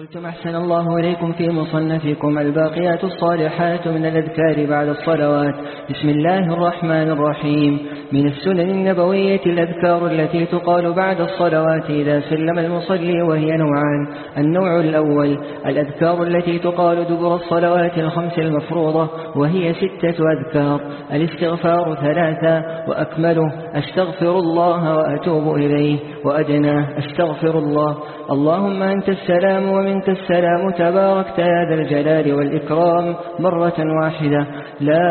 قلتم أحسن الله إليكم في مصنفكم الباقيات الصالحات من الأذكار بعد الصلوات. بسم الله الرحمن الرحيم. من السنن النبوية الأذكار التي تقال بعد الصلوات إذا سلم المصلي وهي نوعان. النوع الأول الأذكار التي تقال دبر الصلوات الخمس المفروضة وهي ستة أذكار. الاستغفار ثلاثة وأكمله أستغفر الله وأتوب إليه. وأدناه أستغفر الله. اللهم أنت السلام ومنك السلام تباركت يا ذا الجلال والإكرام. مرة واحدة لا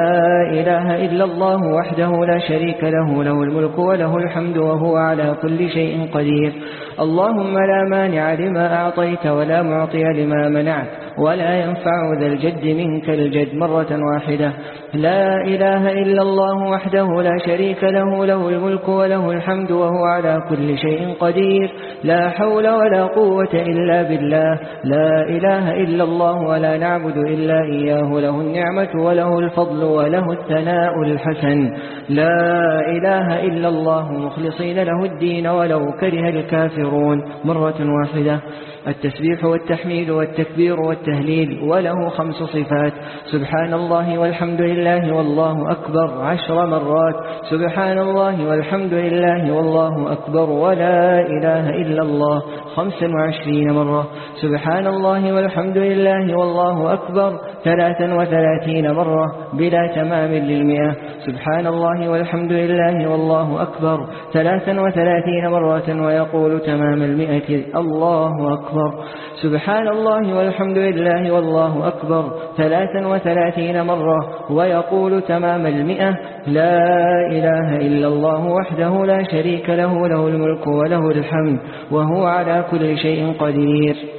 إله إلا الله وحده لا شريك له له الملك وله الحمد وهو على كل شيء قدير. اللهم لا مانع لما أعطيت ولا معطي لما منعت. ولا ينفع ذا الجد منك الجد مرة واحدة. لا إله إلا الله وحده لا شريك له له الملك وله الحمد وهو على كل شيء قدير. لا حول ولا قوة إلا بالله. لا إله إلا الله ولا نعبد إلا إياه. له النعمة وله الفضل وله الثناء الحسن. لا إله إلا الله. مخلصين له الدين ولو كره الكافرون. مرة واحدة. التسبيح والتحميد والتكبير والتهليل وله خمس صفات. سبحان الله والحمد لله والله أكبر عشر مرات. سبحان الله والحمد لله والله أكبر ولا إله إلا الله خمسا وعشرين مرة. سبحان الله والحمد لله والله أكبر ثلاثا وثلاثين مرة بلا تمام للمئة. سبحان الله والحمد لله والله أكبر ثلاثا وثلاثين مرة ويقول تمام المئة. الله أكبر. سبحان الله والحمد لله والله أكبر ثلاثا وثلاثين مرة ويقول تمام المئة لا إله إلا الله وحده لا شريك له له الملك وله الحمد وهو على كل شيء قدير.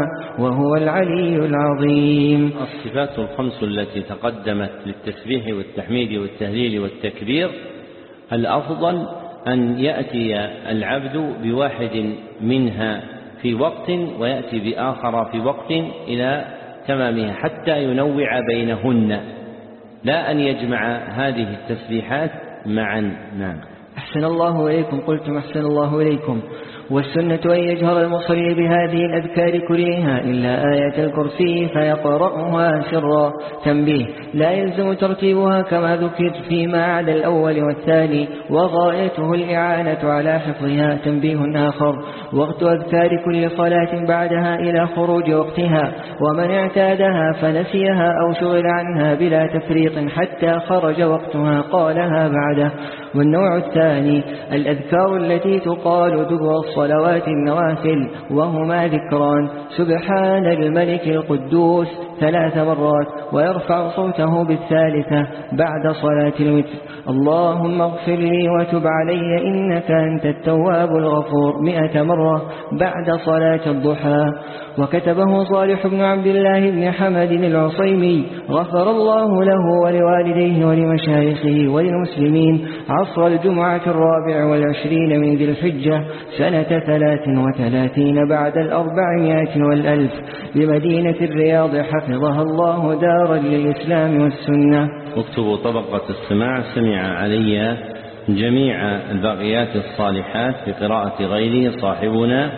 وهو العلي العظيم. الصفات الخمس التي تقدمت للتسبيح والتحميد والتهليل والتكبير. الأفضل أن يأتي العبد بواحد منها في وقت ويأتي بآخر في وقت إلى تمامها حتى ينوع بينهن. لا أن يجمع هذه التسبيحات معا. نعم. أحسن الله إليكم. قلتم أحسن الله إليكم. والسنة أن يجهر المصلي بهذه الأذكار كلها إلا آية الكرسي فيقرأها سرا. تنبيه لا يلزم ترتيبها كما ذكر فيما عدا الأول والثاني وغايته الإعانة على حفظها. تنبيه آخر وقت أذكار كل صلاة بعدها إلى خروج وقتها ومن اعتادها فنسيها أو شغل عنها بلا تفريط حتى خرج وقتها قالها بعده. والنوع الثاني الأذكار التي تقال دبر الصلوات النوافل وهما ذكران. سبحان الملك القدوس. ثلاث مرات ويرفع صوته بالثالثة بعد صلاة الوتر. اللهم اغفر لي وتب علي إنك أنت التواب الغفور. مئة مرة بعد صلاة الضحى. وكتبه صالح بن عبد الله بن حمد العصيمي. غفر الله له ولوالديه ولمشايخه وللمسلمين. عصر الجمعة الرابع والعشرين من ذي الحجة سنة ثلاث وثلاثين بعد الأربعمائة والألف. بمدينة الرياض حفظها الله دارا للإسلام والسنة. اكتبوا طبقة السماع سمع علي جميع الباقيات الصالحات بقراءة غيره صاحبنا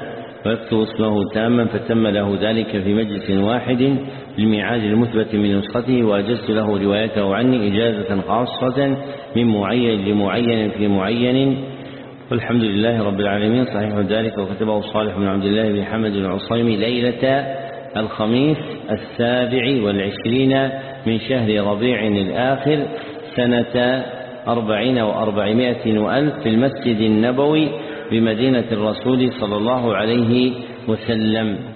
ويكتب اسمه تاما فتم له ذلك في مجلس واحد للميعاد المثبت من نسخته وأجزت له روايته عني إجازة خاصة من معين لمعين في معين. والحمد لله رب العالمين. صحيح ذلك وكتبه صالح بن عبد الله بن حمد العصيمي ليلة الخميس السابع والعشرين من شهر ربيع الآخر سنة أربعين وأربعمائة وألف في المسجد النبوي بمدينة الرسول صلى الله عليه وسلم.